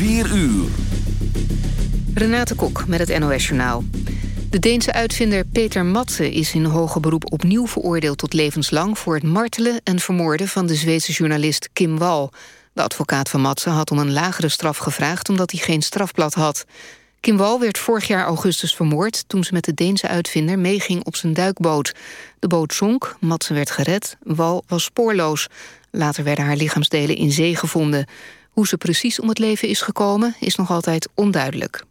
4 uur. Renate Kok met het NOS Journaal. De Deense uitvinder Peter Matze is in hoger beroep opnieuw veroordeeld tot levenslang... voor het martelen en vermoorden van de Zweedse journalist Kim Wall. De advocaat van Matze had om een lagere straf gevraagd... omdat hij geen strafblad had. Kim Wall werd vorig jaar augustus vermoord... toen ze met de Deense uitvinder meeging op zijn duikboot. De boot zonk, Matze werd gered, Wall was spoorloos. Later werden haar lichaamsdelen in zee gevonden. Hoe ze precies om het leven is gekomen is nog altijd onduidelijk.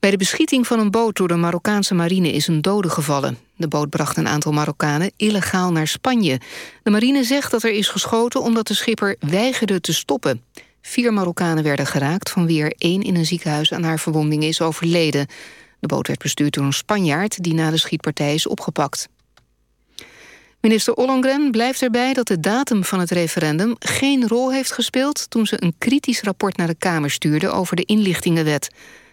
Bij de beschieting van een boot door de Marokkaanse marine is een dode gevallen. De boot bracht een aantal Marokkanen illegaal naar Spanje. De marine zegt dat er is geschoten omdat de schipper weigerde te stoppen. Vier Marokkanen werden geraakt, van wie er één in een ziekenhuis aan haar verwondingen is overleden. De boot werd bestuurd door een Spanjaard die na de schietpartij is opgepakt. Minister Ollongren blijft erbij dat de datum van het referendum geen rol heeft gespeeld toen ze een kritisch rapport naar de Kamer stuurde over de inlichtingenwet.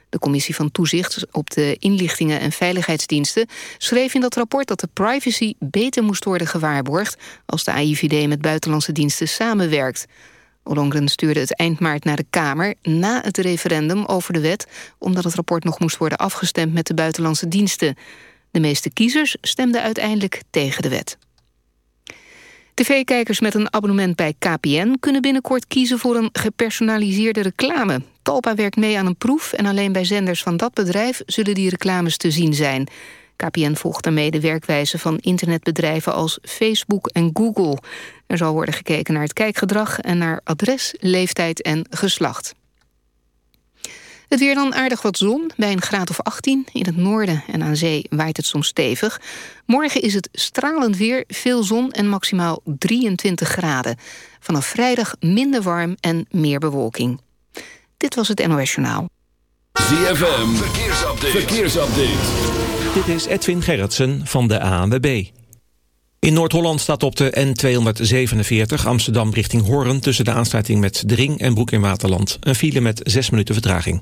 De commissie van toezicht op de inlichtingen en veiligheidsdiensten schreef in dat rapport dat de privacy beter moest worden gewaarborgd als de AIVD met buitenlandse diensten samenwerkt. Ollongren stuurde het eind maart naar de Kamer na het referendum over de wet, omdat het rapport nog moest worden afgestemd met de buitenlandse diensten. De meeste kiezers stemden uiteindelijk tegen de wet. TV-kijkers met een abonnement bij KPN kunnen binnenkort kiezen voor een gepersonaliseerde reclame. Talpa werkt mee aan een proef en alleen bij zenders van dat bedrijf zullen die reclames te zien zijn. KPN volgt daarmee de werkwijze van internetbedrijven als Facebook en Google. Er zal worden gekeken naar het kijkgedrag en naar adres, leeftijd en geslacht. Het weer dan aardig wat zon, bij een graad of 18. In het noorden en aan zee waait het soms stevig. Morgen is het stralend weer, veel zon en maximaal 23 graden. Vanaf vrijdag minder warm en meer bewolking. Dit was het NOS Journaal. ZFM, verkeersupdate. verkeersupdate. Dit is Edwin Gerritsen van de ANWB. In Noord-Holland staat op de N247 Amsterdam richting Hoorn... tussen de aansluiting met Dring en Broek in Waterland... een file met 6 minuten vertraging.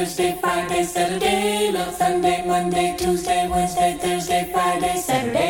Thursday, Friday, Saturday, love Sunday, Monday, Tuesday, Wednesday, Thursday, Friday, Saturday.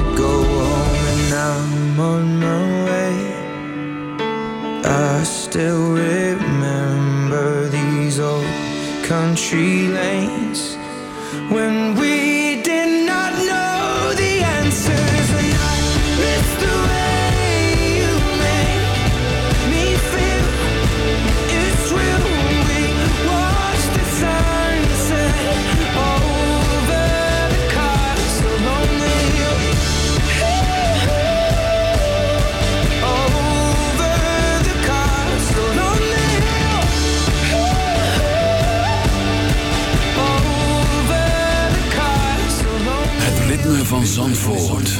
still van Zandvoort.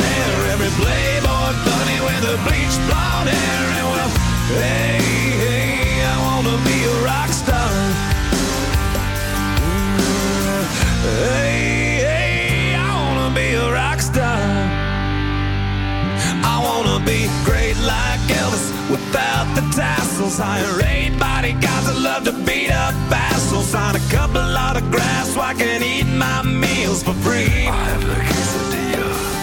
there. Every playboy bunny with a bleached blonde hair. And well, hey, hey, I wanna be a rock star. Hey, hey, I wanna be a rock star. I wanna be great like Elvis without the tassels. Hire eight bodyguards that love to beat up assholes. Sign a couple of autographs so I can eat my meals for free. I have the quesadilla.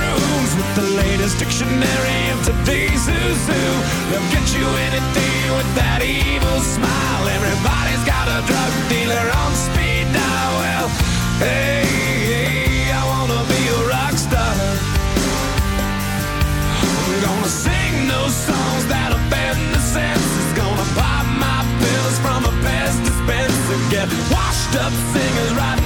rooms with the latest dictionary of today's who's who. They'll get you anything with that evil smile. Everybody's got a drug dealer on speed dial. Well, hey, hey, I wanna be a rock star. I'm gonna sing those songs that offend the senses. Gonna pop my pills from a Pez dispenser. Get washed up singers songs.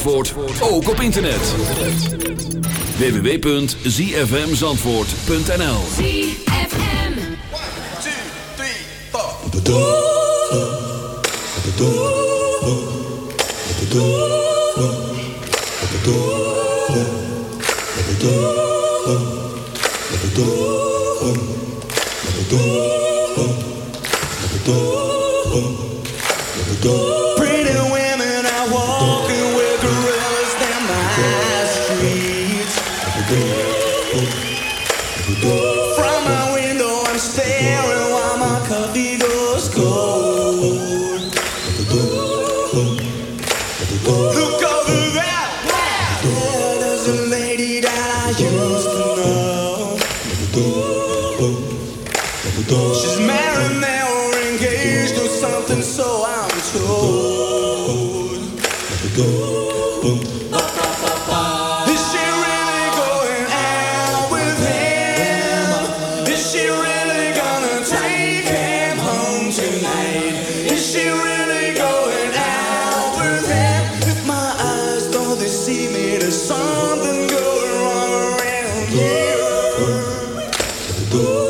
Zandvoort ook op internet. www.zfmzandvoort.nl 1, 2, 3, 4 tú.